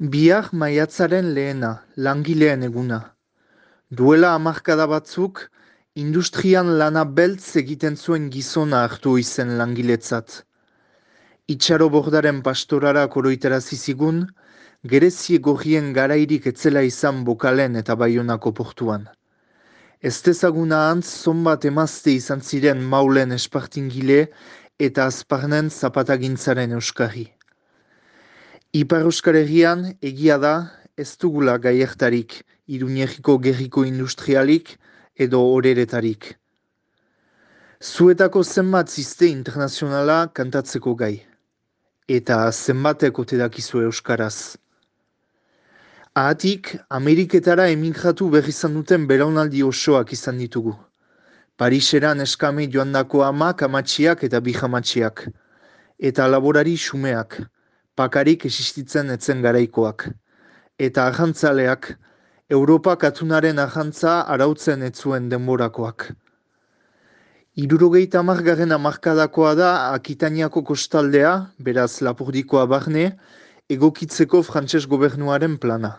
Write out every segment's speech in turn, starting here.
Bihar maiatzaren lehena, langileen eguna. Duela hamarkada batzuk, industrian lana beltz egiten zuen gizona hartu izen langiletzat. Itxaro bordaren pastorara koroitarazi zigun, gerezie gorrien garairik etzela izan bokalen eta baionako portuan. Ez dezaguna antz zonbat emazte izan ziren maulen espartingile eta azparnen zapatagintzaren euskarri. Ipar Euskal Herrian egia da ez dugula gaiertarik iruñerriko gerriko industrialik edo horeretarik. Zuetako zenbat ziste internazionala kantatzeko gai. Eta zenbateko tedakizu euskaraz. Ahatik, Ameriketara emigratu berri izan duten belaunaldi osoak izan ditugu. Pariseran eskame joandako amak amatxiak eta bihamatxiak. Eta laborari xumeak pakarik existitzen etzen garaikoak. Eta ahantzaleak, Europa katunaren ahantza arautzen etzuen denborakoak. Irurogeita amargaren amarkadakoa da Akitaniako kostaldea, beraz lapurdikoa barne, egokitzeko frantses gobernuaren plana.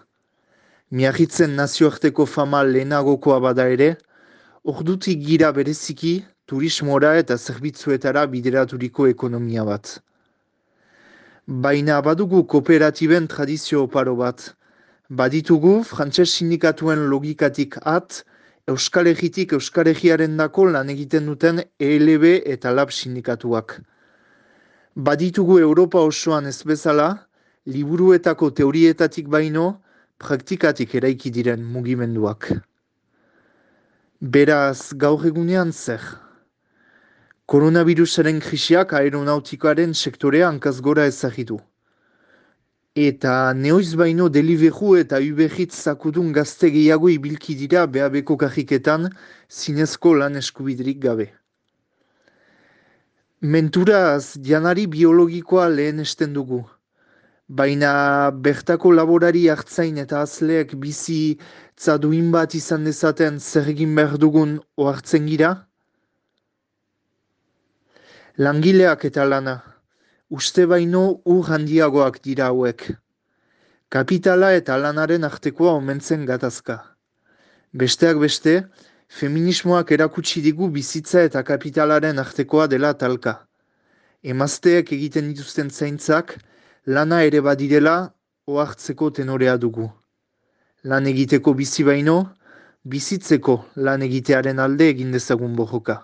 Miagitzen nazioarteko fama lehenagokoa bada ere, ordutik gira bereziki, turismora eta zerbitzuetara bideraturiko ekonomia bat. Baina badugu kooperatiben tradizio oparo bat. Baditugu frantses sindikatuen logikatik at, Euskal Egitik Euskal Egiaren dako lan egiten duten ELB eta LAB sindikatuak. Baditugu Europa osoan ez bezala, liburuetako teorietatik baino, praktikatik eraiki diren mugimenduak. Beraz, gaur egunean zer? Koronavirusaren krisiak aeronautikoaren sektorea hankaz gora ezagitu. Eta neoiz baino deliveru eta uberrit zakudun gazte gehiago ibilki dira behabeko kajiketan zinezko lan eskubidrik gabe. Menturaz, janari biologikoa lehen esten dugu. Baina bertako laborari hartzain eta azleek bizi zaduin bat izan dezaten zer egin behar dugun ohartzen gira? Langileak eta lana, uste baino ur handiagoak dira hauek. Kapitala eta lanaren artekoa omentzen gatazka. Besteak beste, feminismoak erakutsi digu bizitza eta kapitalaren artekoa dela talka. Emazteek egiten dituzten zaintzak, lana ere badirela, ohartzeko tenorea dugu. Lan egiteko bizi baino, bizitzeko lan egitearen alde egin dezagun bojoka.